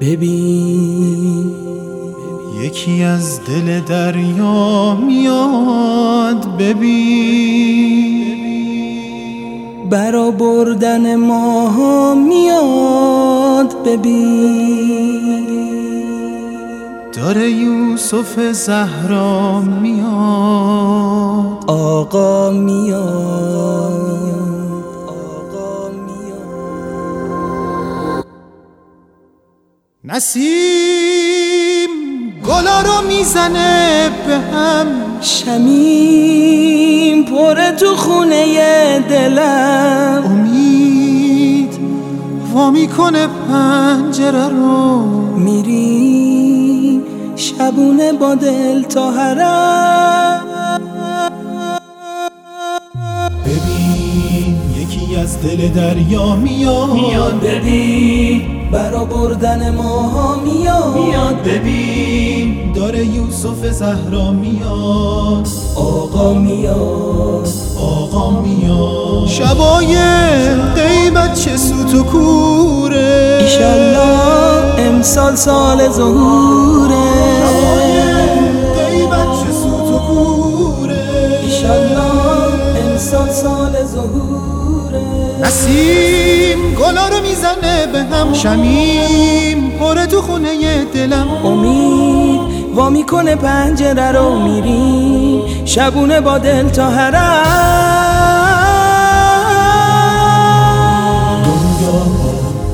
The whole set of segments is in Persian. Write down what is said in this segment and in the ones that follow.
ببین. یکی از دل دریا میاد ببین. برا بردن ماها میاد ببین. داره یوسف زهرا میاد. آقا میاد. نسیم گلا رو می‌زنه به هم. شمیم پر تو خونه دلم. امید وا می‌کنه پنجره رو. میریم شبونه با دل تا حرم. ببین یکی از دل دریا میاد. میاد ببین. برا بردن ماها میاد. میاد ببین. داره یوسف زهرا میاد. آقا میاد. آقا میاد. شبای غیبت چه سوت و کوره. ایشالله امسال سال ظهوره. غیبت چه سوت و کوره. ایشالله امسال سال ظهوره. نسیم گلا رو می‌زنه به هم. شمیم پره تو خونه دلم. امید وا می‌کنه پنجره رو میریم شبونه با دل تا حرم. دنیا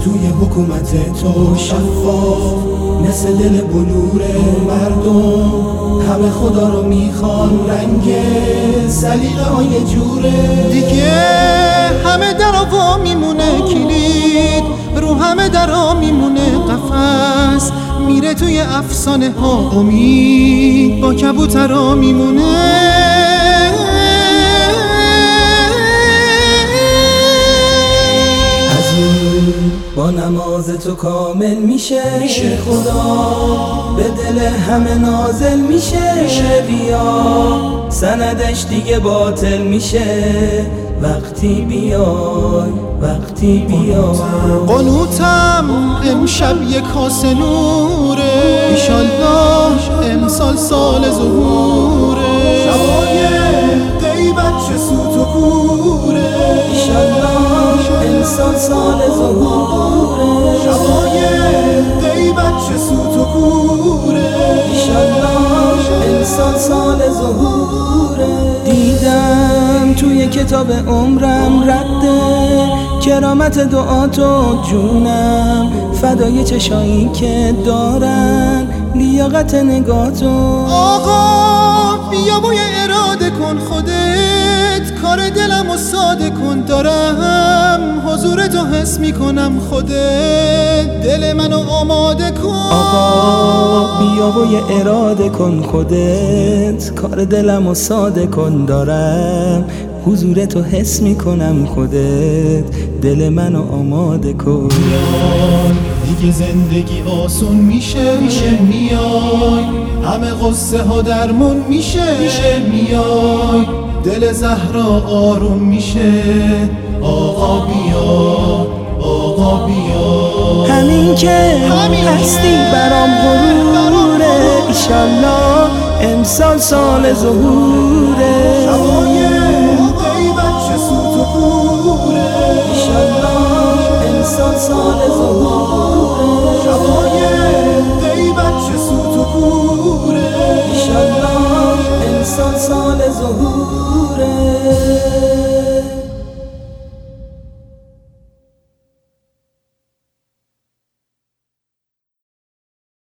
توی حکومت تو شفاف. مثل دل بلور مردم. همه خدا رو می‌خوان رنگ سلیقه های جوره. دیگه همه درا میمونه کلید رو همه درا میمونه قفس میره توی افسانه ها امید با کبوترا میمونه. از این با نماز تو کامل میشه. میشه. خدا به دل همه نازل میشه. میشه. بیا. سندش دیگه باطل میشه. وقتی بیای وقتی بیای. قنوتم امشب یه کاسه نوره ایشالله امسال سال ظهوره. شبای غیبت چه سوت و کوره. ایشالله امسال سال ظهوره. شبای غیبت چه سوت و امسال سال ظهوره. دیدم توی کتاب عمرم رده کرامت دعاتو جونم. فدای چشایی که دارن لیاقت نگاتو. آقا بیا بوی اراده کن خودت. کار دلم و ساده کن دارم. حضور تو حس می‌کنم خودت دل منو آماده کن. آقا بیا و یه اراده کن خودت کار دلم و ساده کن دارم حضور تو حس می‌کنم خودت. دل منو آماده کن. دیگه زندگی آسون میشه میشه میای. همه قصه ها درمون میشه میشه میای. دل زهرا آروم میشه. آقا بیا آقا بیا. همین که هستی برام غروره. ایشالله امسال سال ظهوره.